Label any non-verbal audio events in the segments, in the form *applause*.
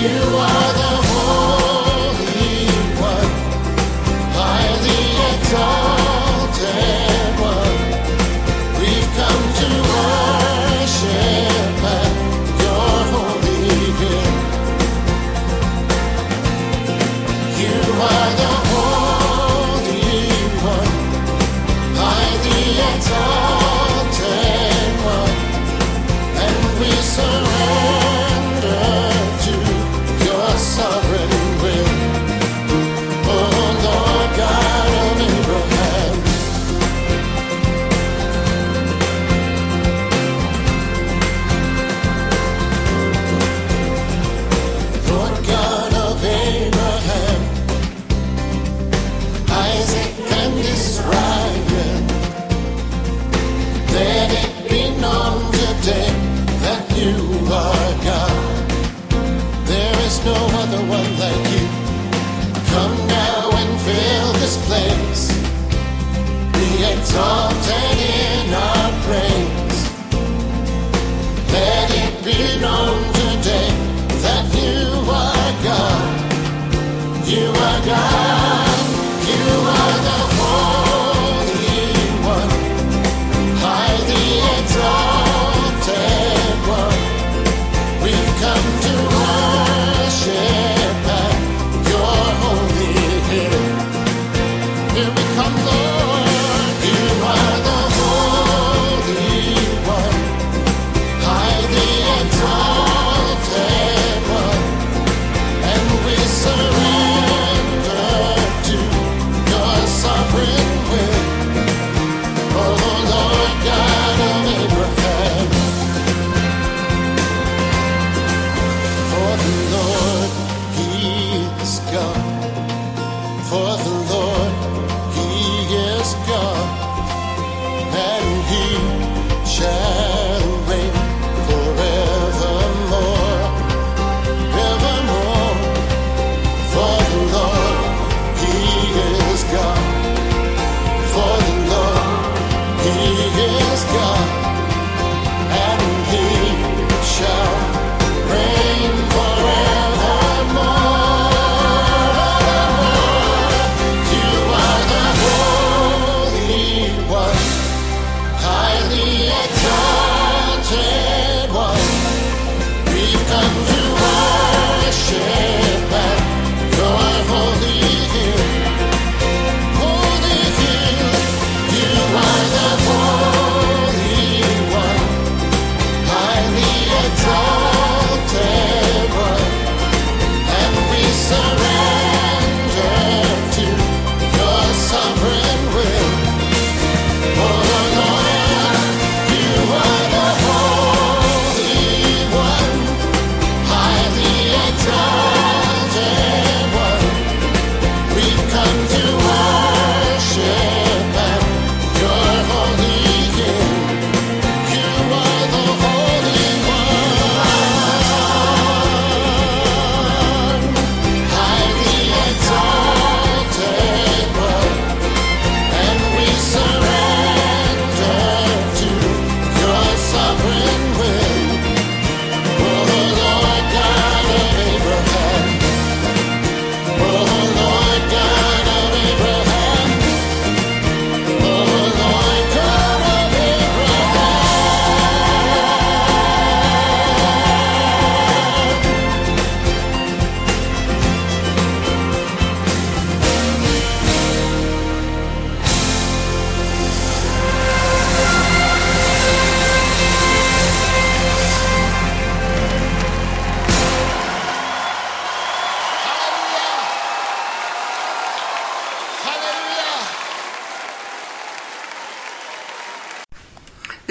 you are.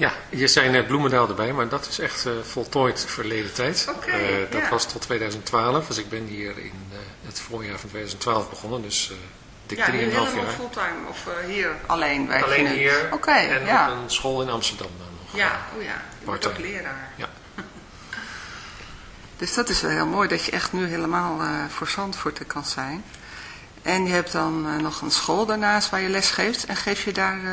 Ja, hier zijn net Bloemendaal erbij, maar dat is echt uh, voltooid verleden tijd. Okay, dat ja. was tot 2012, dus ik ben hier in het voorjaar van 2012 begonnen, dus dik ja, 3,5 jaar. jaar. fulltime of hier alleen werk Alleen nu? hier Oké, okay, en ja. op een school in Amsterdam dan nog. Ja, oh ja, je wordt ook leraar. Ja. *laughs* Dus dat is wel heel mooi dat je echt nu helemaal uh, voor Zandvoort kan zijn. En je hebt dan uh, nog een school daarnaast waar je les geeft. En geef je daar uh,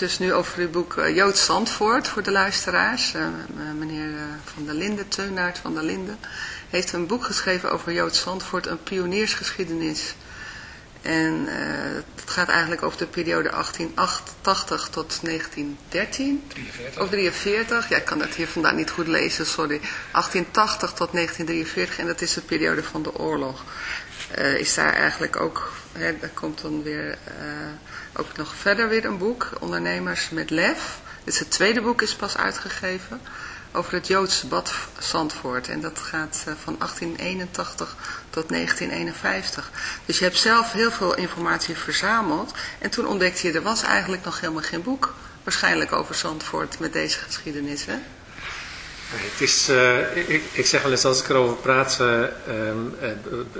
Dus nu over uw boek uh, Joods Zandvoort voor de luisteraars. Uh, meneer Van der Linden, Teunaert van der Linden, heeft een boek geschreven over Joods Zandvoort, een pioniersgeschiedenis. En het gaat eigenlijk over de periode 1888 tot 1913. 43. Of 43, ja ik kan dat hier vandaan niet goed lezen, sorry. 1880 tot 1943 en dat is de periode van de oorlog. is daar eigenlijk ook, hè, er komt dan weer ook nog verder weer een boek, Ondernemers met Lef. Is het tweede boek, is pas uitgegeven, over het Joodse bad Zandvoort. En dat gaat eh, van 1881 tot 1951. Dus je hebt zelf heel veel informatie verzameld. En toen ontdekte je, er was eigenlijk nog helemaal geen boek, waarschijnlijk over Zandvoort met deze geschiedenis? Het is, uh, ik, ik, zeg wel eens als ik erover praat,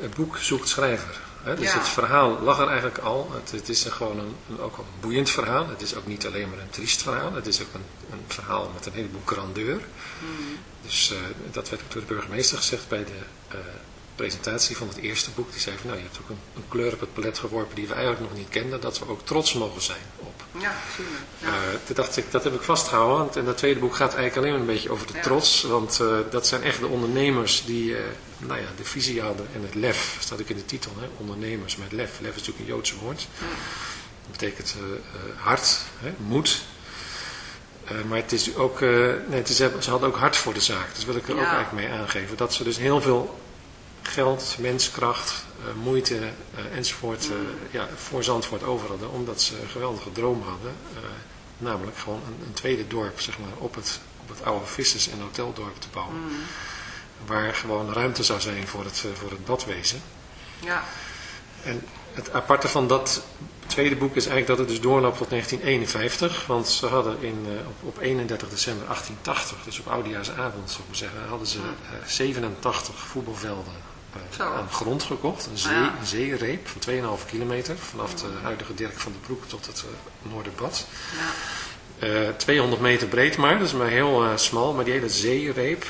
het boek zoekt schrijver. Dus het verhaal lag er eigenlijk al. Het, het is gewoon een, een, ook een boeiend verhaal. Het is ook niet alleen maar een triest verhaal. Het is ook een, een verhaal met een heleboel grandeur. Hmm. Dus uh, dat werd ook door de burgemeester gezegd bij de uh, presentatie van het eerste boek. Die zei van, nou, je hebt ook een, een, kleur op het palet geworpen die we eigenlijk nog niet kenden. Dat we ook trots mogen zijn op. Ja, ja. Uh, toen dacht ik, dat heb ik vastgehouden. Want in dat tweede boek gaat eigenlijk alleen maar een beetje over de trots. Want dat zijn echt de ondernemers die nou ja, de visie hadden en het lef, staat ook in de titel, hè, ondernemers met lef. Lef is natuurlijk een Joodse woord. Dat betekent uh, hart, hè, moed. Uh, maar het is ook, uh, nee, het is, ze hadden ook hart voor de zaak. Dus wil ik er ook eigenlijk mee aangeven. Dat ze dus heel veel geld, menskracht, moeite enzovoort ja, voor Zandvoort over hadden. Omdat ze een geweldige droom hadden. namelijk gewoon een, een, tweede dorp zeg maar, op, het, op het oude vissers- en hoteldorp te bouwen. Mm waar gewoon ruimte zou zijn voor het, eh, voor het badwezen. Ja. En het aparte van dat tweede boek is eigenlijk dat het dus doorloopt tot 1951. Want ze hadden in, uh, op, op, 31 december 1880, dus op oudejaarsavond zou ik maar zeggen, hadden ze uh, eh, 87 voetbalvelden aan grond gekocht. Een, zee, een zeereep van 2,5 kilometer vanaf de huidige Dirk van den Broek tot het Noorderbad. Ja. 200 meter breed maar, dus maar heel smal, maar die hele zeereep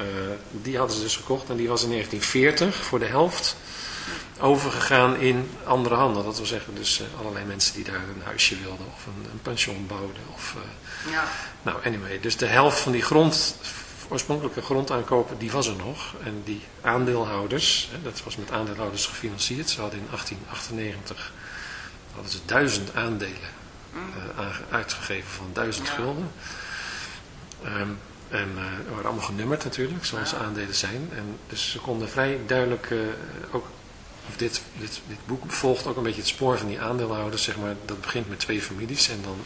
eh, die hadden ze dus gekocht en die was in 1940 voor de helft overgegaan in andere handen. Dat wil zeggen dus uh, allerlei mensen die daar een huisje wilden of een, een pension bouwden. Of, uh, ja. Nou, anyway, dus de helft van die grond, oorspronkelijke grondaankopen, die was er nog. En die aandeelhouders, hè, dat was met aandeelhouders gefinancierd. Ze hadden in 1898 hadden ze duizend aandelen mm. uitgegeven van duizend ja. gulden. Um, en uh, waren allemaal genummerd natuurlijk, zoals aandelen zijn. En dus ze konden vrij duidelijk uh, ook, of dit, dit, dit boek volgt ook een beetje het spoor van die aandeelhouders, zeg maar. Dat begint met twee families en dan,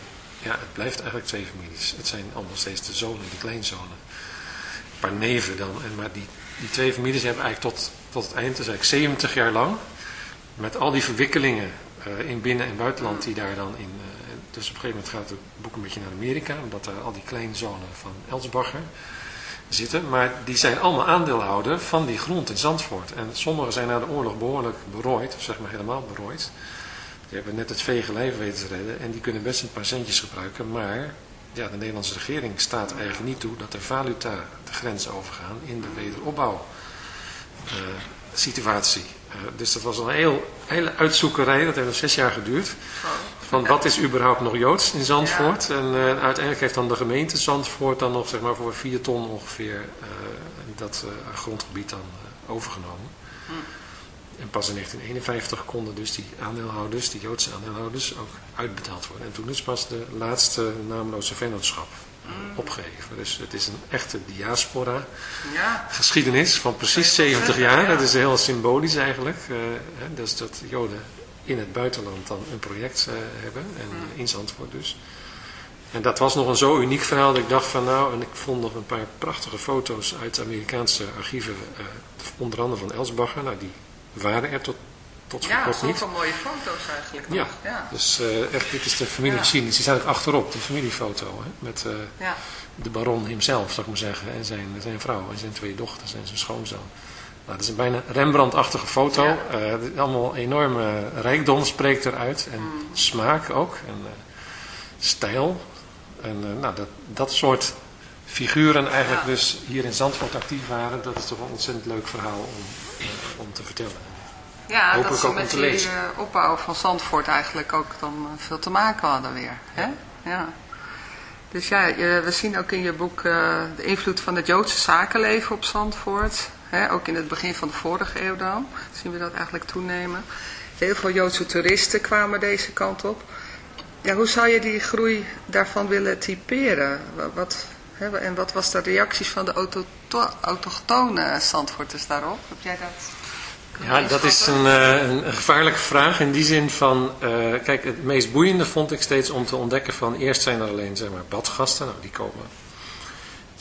ja, het blijft eigenlijk twee families. Het zijn allemaal steeds de zonen, de kleinzonen. Een paar neven dan. En, maar die, die twee families hebben eigenlijk tot, tot het eind, dus eigenlijk 70 jaar lang, met al die verwikkelingen uh, in binnen- en buitenland die daar dan in dus op een gegeven moment gaat het boek een beetje naar Amerika, omdat daar al die kleinzonen van Elsbacher zitten. Maar die zijn allemaal aandeelhouder van die grond in Zandvoort. En sommigen zijn na de oorlog behoorlijk berooid, of zeg maar helemaal berooid. Die hebben net het vege lijf weten te redden en die kunnen best een paar centjes gebruiken. Maar ja, de Nederlandse regering staat eigenlijk niet toe dat de valuta de grens overgaan in de wederopbouw. Uh, situatie. Uh, dus dat was een heel, hele uitzoekerij, dat heeft nog zes jaar geduurd. Van wat is überhaupt nog Joods in Zandvoort? En uh, uiteindelijk heeft dan de gemeente Zandvoort dan nog zeg maar, voor vier ton ongeveer uh, dat grondgebied dan overgenomen. Hm. En pas in 1951 konden dus die aandeelhouders, die Joodse aandeelhouders, ook uitbetaald worden. En toen is pas de laatste naamloze vennootschap Mm. opgegeven. Dus het is een echte diaspora ja. geschiedenis van precies 70 jaar. Dat is heel symbolisch eigenlijk. Uh, hè, dus dat Joden in het buitenland dan een project uh, hebben. En mm. in Zandvoort dus. En dat was nog een zo uniek verhaal dat ik dacht van nou, en ik vond nog een paar prachtige foto's uit de Amerikaanse archieven, uh, onder andere van Elsbacher. Nou, die waren er tot tot ja, zoveel mooie foto's eigenlijk Ja, ja. dus echt, dit is de familiegeschiedenis. Ja. Die staat ook achterop, die familiefoto. Hè, met ja. de baron hemzelf, zou ik maar zeggen. En zijn, zijn vrouw en zijn twee dochters en zijn schoonzoon. Nou, dat is een bijna Rembrandt-achtige foto. Ja. Uh, allemaal enorme rijkdom spreekt eruit. En mm. smaak ook. En stijl. En nou, dat, dat soort figuren eigenlijk dus hier in Zandvoort actief waren. Dat is toch een ontzettend leuk verhaal om, om te vertellen. Ja, dat ze met die opbouw van Zandvoort eigenlijk ook dan veel te maken hadden weer. Hè? ja. Dus ja, je, we zien ook in je boek de invloed van het Joodse zakenleven op Zandvoort. Ook in het begin van de vorige eeuw dan zien we dat eigenlijk toenemen. Heel veel Joodse toeristen kwamen deze kant op. Ja, hoe zou je die groei daarvan willen typeren? Wat, en wat was de reacties van de autochtone Zandvoorters daarop? Heb jij dat... Ja, dat is een, een, gevaarlijke vraag in die zin van, uh, kijk, het meest boeiende vond ik steeds om te ontdekken van, eerst zijn er alleen, zeg maar, badgasten, nou, die komen,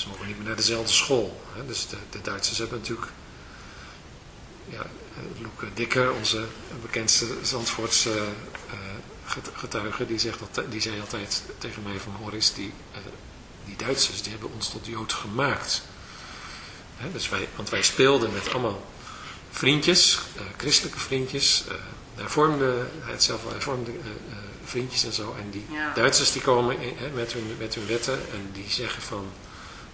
Ze mogen niet meer naar dezelfde school. Hè. Dus de, de Duitsers hebben natuurlijk ja, Loeke Dikker, onze bekendste Zandvoortse uh, getuige, die, zegt dat, die zei altijd tegen mij van Horis, die uh, die Duitsers die hebben ons tot Jood gemaakt. dus wij, want wij speelden met allemaal vriendjes, uh, christelijke vriendjes, hervormde, het zelf wel hervormde vriendjes en zo. En die Duitsers die komen in, met, hun, met hun wetten en die zeggen van,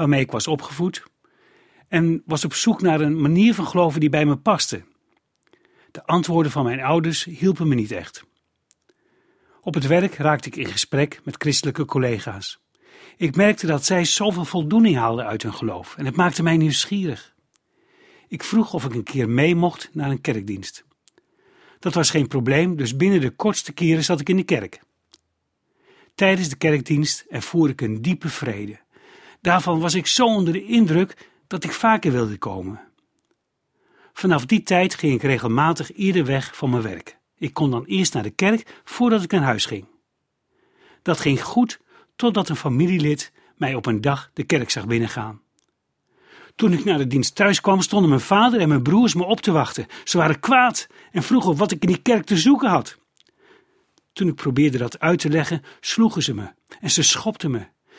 waarmee ik was opgevoed en was op zoek naar een manier van geloven die bij me paste. De antwoorden van mijn ouders hielpen me niet echt. Op het werk raakte ik in gesprek met christelijke collega's. Ik merkte dat zij zoveel voldoening haalden uit hun geloof en het maakte mij nieuwsgierig. Ik vroeg of ik een keer mee mocht naar een kerkdienst. Dat was geen probleem, dus binnen de kortste keren zat ik in de kerk. Tijdens de kerkdienst ervoer ik een diepe vrede. Daarvan was ik zo onder de indruk dat ik vaker wilde komen. Vanaf die tijd ging ik regelmatig ieder weg van mijn werk. Ik kon dan eerst naar de kerk voordat ik naar huis ging. Dat ging goed totdat een familielid mij op een dag de kerk zag binnengaan. Toen ik naar de dienst thuis kwam, stonden mijn vader en mijn broers me op te wachten. Ze waren kwaad en vroegen wat ik in die kerk te zoeken had. Toen ik probeerde dat uit te leggen, sloegen ze me en ze schopten me.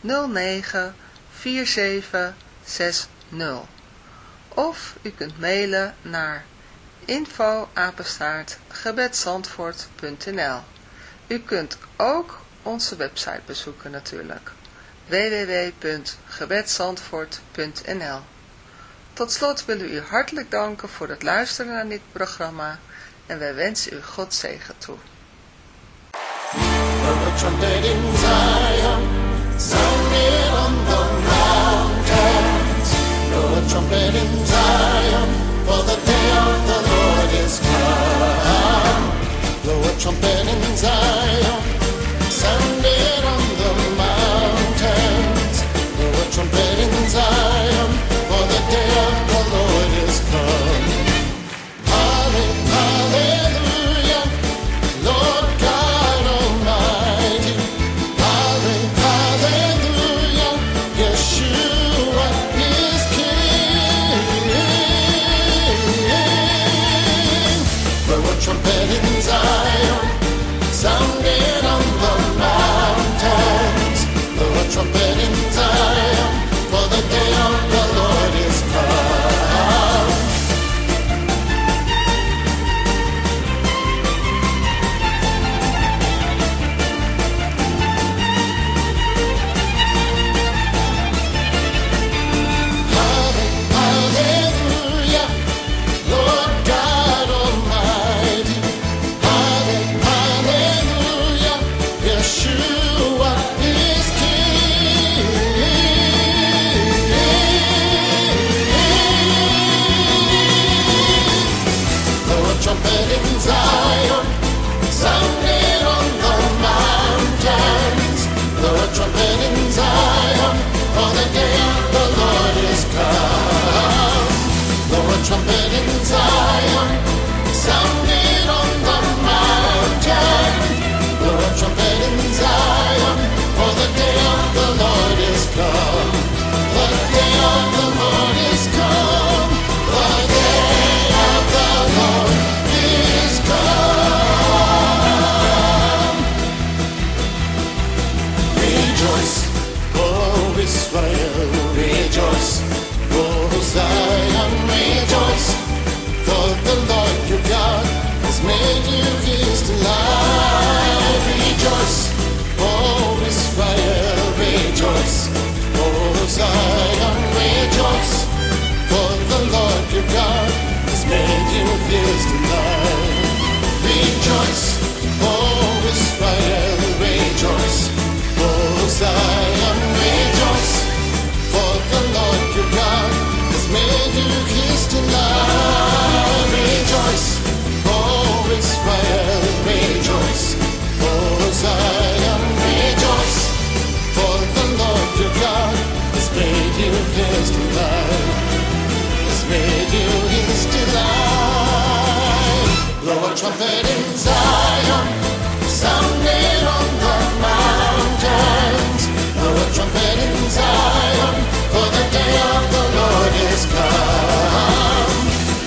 09 4760 of u kunt mailen naar info U kunt ook onze website bezoeken natuurlijk. www.gebedsandvoort.nl Tot slot willen we u hartelijk danken voor het luisteren naar dit programma en wij wensen u God zegen toe. Trumpet on the mountains. Blow a trumpet in Zion, for the day of the Lord is come. Blow a trumpet in Zion, sound a trumpet in Zion, sounding on the mountains. Blow a trumpet in Zion, for the day of the Lord is come.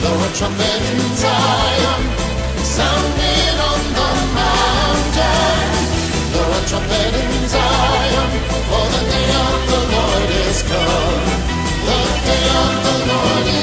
Blow a trumpet in Zion, sounding on the mountains. Blow a trumpet in Zion, for the day of the Lord is come. The day of the Lord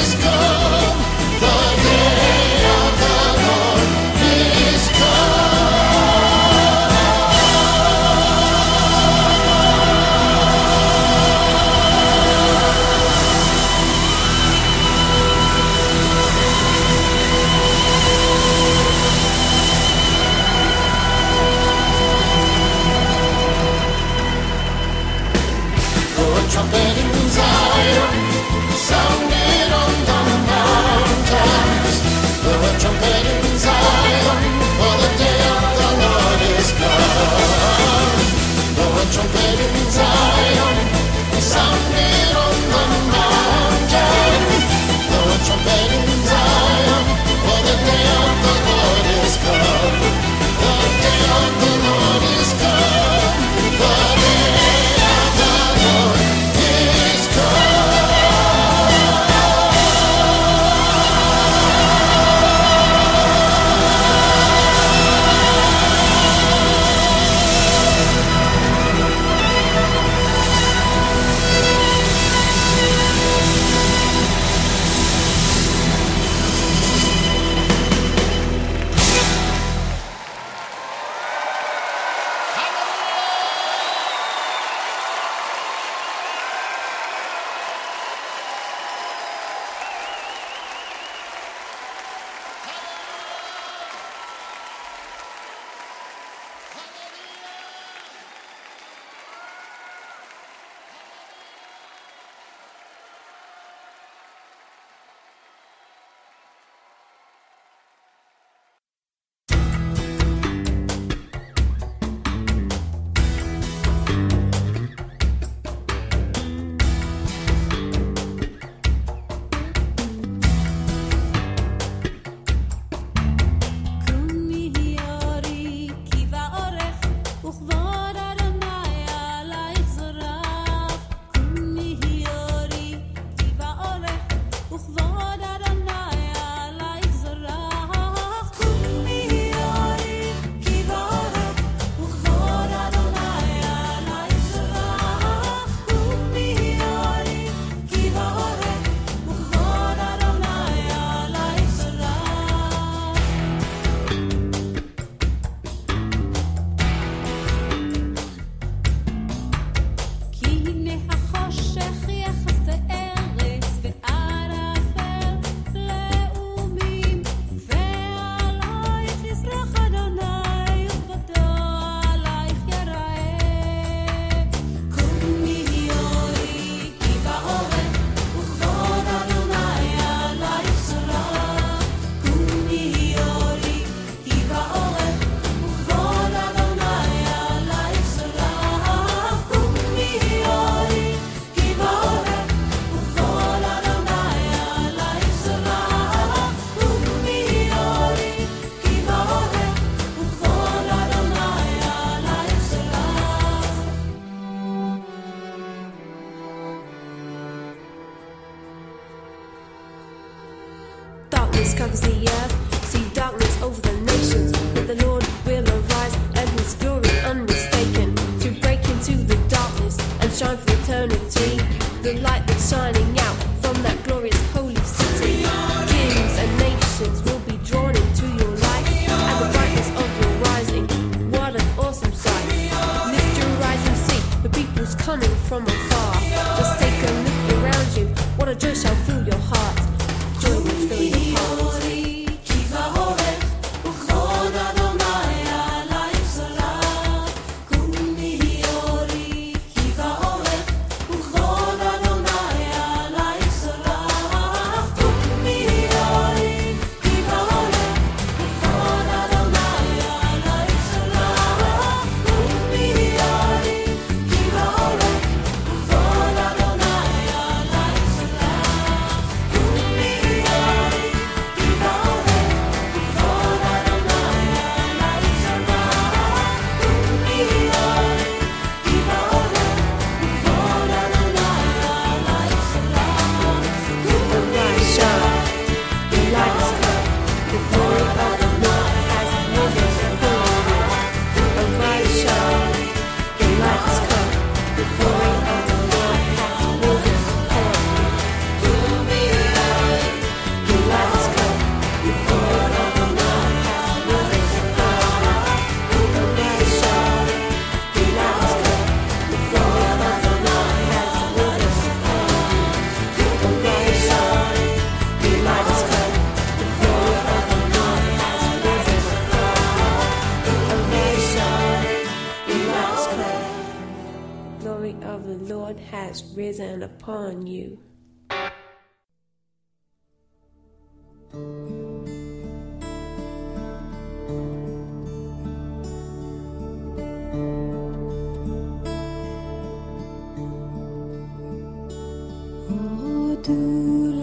Oh, do